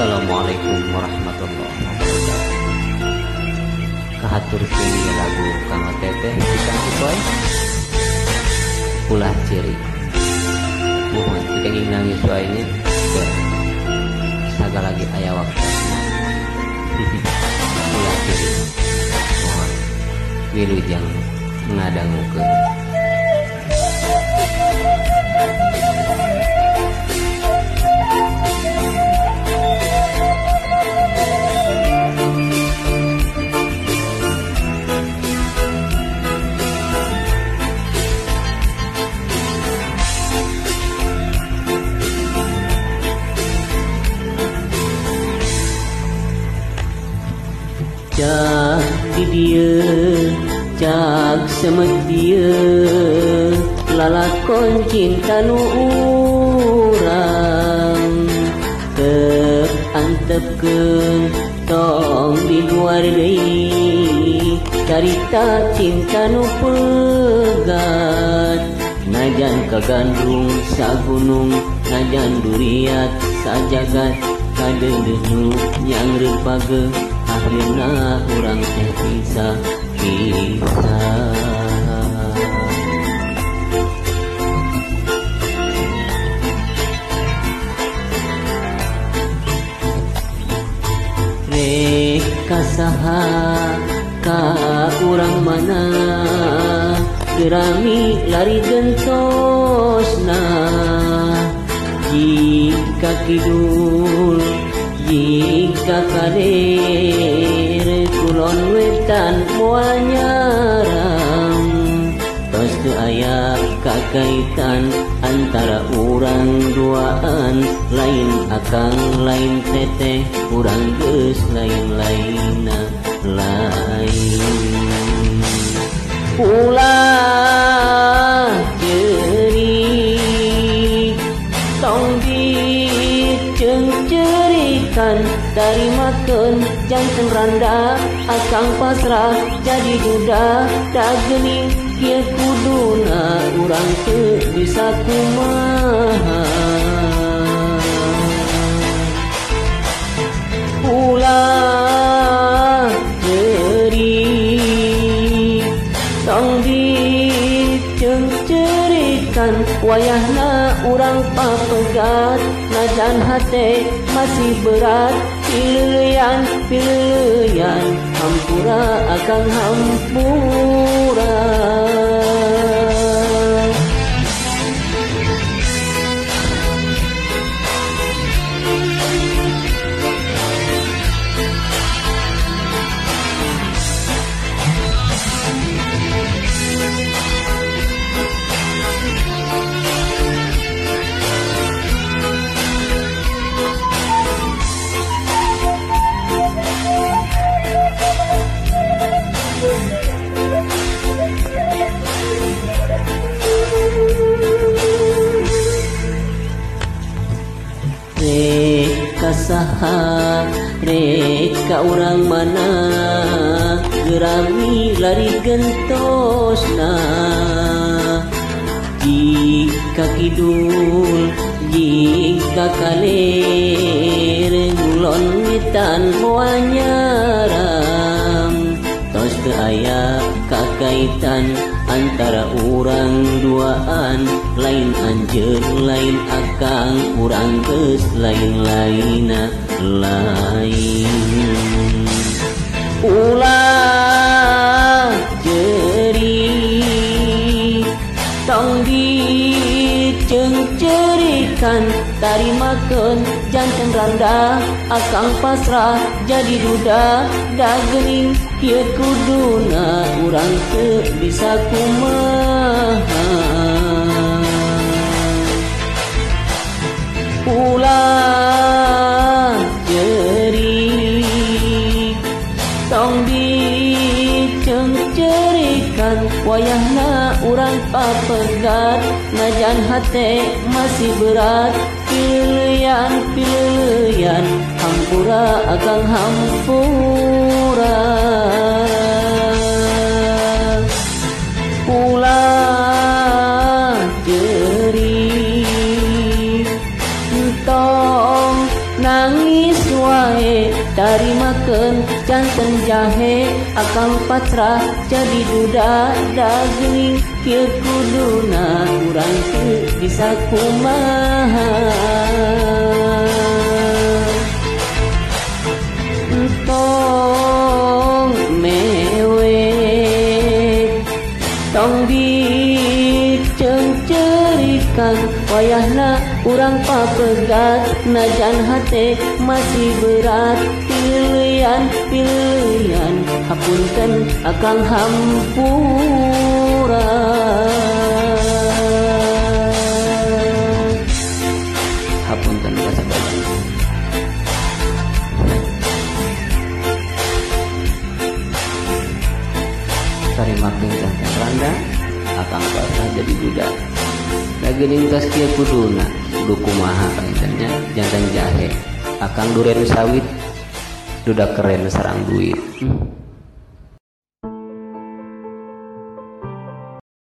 Assalamualaikum warahmatullahi wabarakatuh. Kahatur sini lagu Kang Teteh Kita Kupoy Ulah ciri. Mohon kita ingin nangis ini. Saga lagi ayah waktu. Ulah ciri. Mohon Wilujeng Ngadangukeun di dia cak semet dia lalakon cinta nu urang terantepkeun tong di luar deui carita cinta nu pegat. Najan kagandung sa gunung najan duriat sajagat kadeudeung yang repage akhirna orang teh bisa kita Reka saha ka urang mana? Gerami lari gentosna Jika kidul jika kadir ayah kakaitan antara orang duaan. Lain akang lain teteh kurang ges lain lain lain. Ulah jeri tong di cengcerikan dari makan jantung randa akang pasrah jadi duda dah gening kia kuduna urang tu bisa kumaha. Ulah jeri tong di cengcerikan wayahna urang papegat najan hati masih berat. Pilihan pilihan hampura akan hampura Saha Reka orang mana? Gerami lari gentosna. Jika kidul Jika kalir Ngulon mitan muanya ram Tos ke ayah kakaitan antara orang duaan lain anjing lain akan kurang kes lain lain. Lain ulang cengcerikan tari makan jantan randa akang pasrah jadi duda. Dah gening Kia kuduna urang te bisa kumaha cengcerikan Wayahna urang papegat Najan hati masih berat. Pilihan pilihan Hampura akan hampura. Ulah jeri Tong nangis jantan jahe akan patra jadi duda daging. Kieu kuduna urang teu bisa kumaha tong mewe tong dicengcerikan wayahna urang papegat najan hate masih berat. Pilihan pilihan hapunten akan hampura Dagening tas kia kuduna kudu kumaha kancannya jantan jahe. Akan duren sawit duda keren sarang duit. Hmm.